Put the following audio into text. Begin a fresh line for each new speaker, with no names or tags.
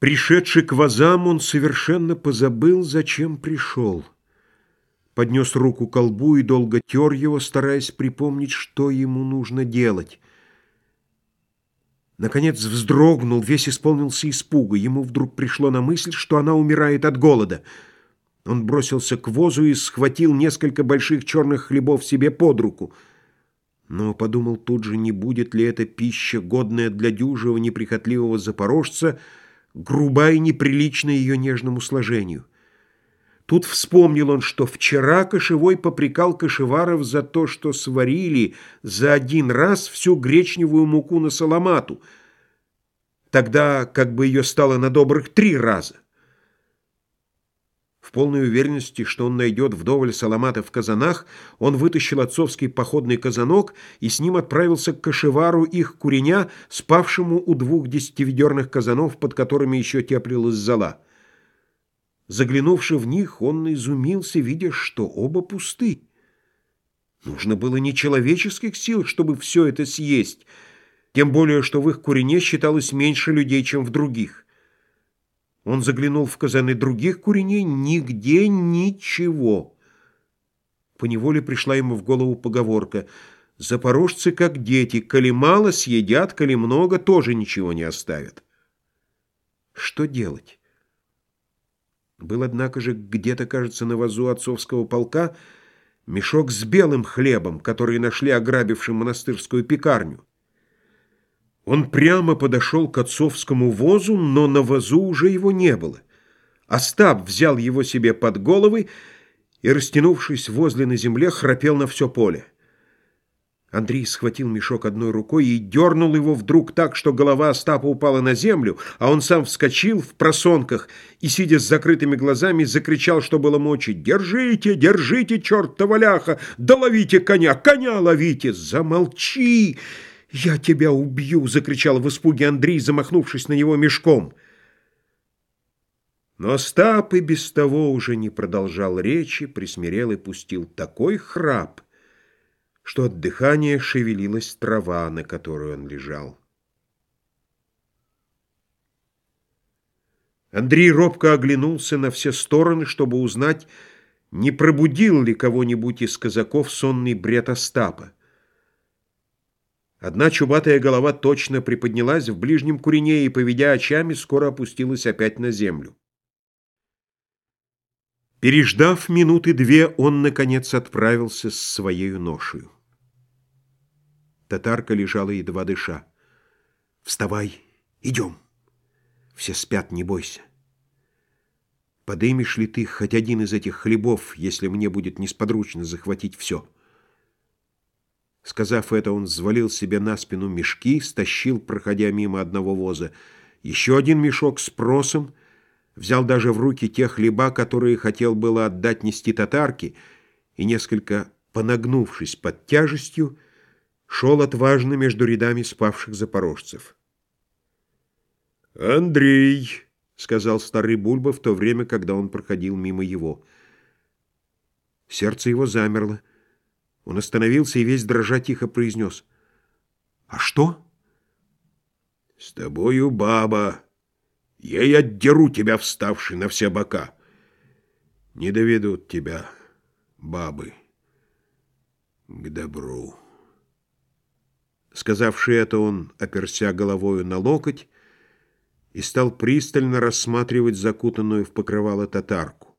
Пришедший к вазам, он совершенно позабыл, зачем пришел. Поднес руку к колбу и долго тер его, стараясь припомнить, что ему нужно делать. Наконец вздрогнул, весь исполнился испуга. Ему вдруг пришло на мысль, что она умирает от голода. Он бросился к возу и схватил несколько больших черных хлебов себе под руку. Но подумал тут же, не будет ли эта пища, годная для дюжего неприхотливого запорожца, груба и неприлична ее нежному сложению. Тут вспомнил он, что вчера Кошевой попрекал Кошеваров за то, что сварили за один раз всю гречневую муку на саламату, тогда как бы ее стало на добрых три раза. В полной уверенности, что он найдет вдоволь саламата в казанах, он вытащил отцовский походный казанок и с ним отправился к кошевару их куреня, спавшему у двух десятиведерных казанов, под которыми еще теплилась зола. Заглянувши в них, он изумился, видя, что оба пусты. Нужно было нечеловеческих сил, чтобы все это съесть, тем более, что в их курене считалось меньше людей, чем в других. Он заглянул в казаны других куреней, нигде ничего. Поневоле пришла ему в голову поговорка «Запорожцы, как дети, коли мало съедят, коли много, тоже ничего не оставят». Что делать? Был, однако же, где-то, кажется, на вазу отцовского полка мешок с белым хлебом, который нашли ограбившим монастырскую пекарню. Он прямо подошел к отцовскому возу, но на возу уже его не было. Остап взял его себе под головы и, растянувшись возле на земле, храпел на все поле. Андрей схватил мешок одной рукой и дернул его вдруг так, что голова Остапа упала на землю, а он сам вскочил в просонках и, сидя с закрытыми глазами, закричал, что было мочи. «Держите, держите, чертова ляха! Да ловите коня, коня ловите! Замолчи!» «Я тебя убью!» — закричал в испуге Андрей, замахнувшись на него мешком. Но Остап и без того уже не продолжал речи, присмирел и пустил такой храп, что от дыхания шевелилась трава, на которой он лежал. Андрей робко оглянулся на все стороны, чтобы узнать, не пробудил ли кого-нибудь из казаков сонный бред Остапа. Одна чубатая голова точно приподнялась в ближнем курине и, поведя очами, скоро опустилась опять на землю. Переждав минуты две, он, наконец, отправился с своей ношею. Татарка лежала едва дыша. «Вставай, идем. Все спят, не бойся. Подымешь ли ты хоть один из этих хлебов, если мне будет несподручно захватить все?» Сказав это, он взвалил себе на спину мешки, стащил, проходя мимо одного воза, еще один мешок с просом, взял даже в руки те хлеба, которые хотел было отдать нести татарке, и, несколько понагнувшись под тяжестью, шел отважно между рядами спавших запорожцев. «Андрей!» — сказал старый Бульба в то время, когда он проходил мимо его. Сердце его замерло. Он остановился и весь дрожа тихо произнес. «А что?» «С тобою баба. Ей отдеру тебя, вставший на все бока. Не доведут тебя, бабы, к добру». Сказавши это, он, оперся головою на локоть, и стал пристально рассматривать закутанную в покрывало татарку.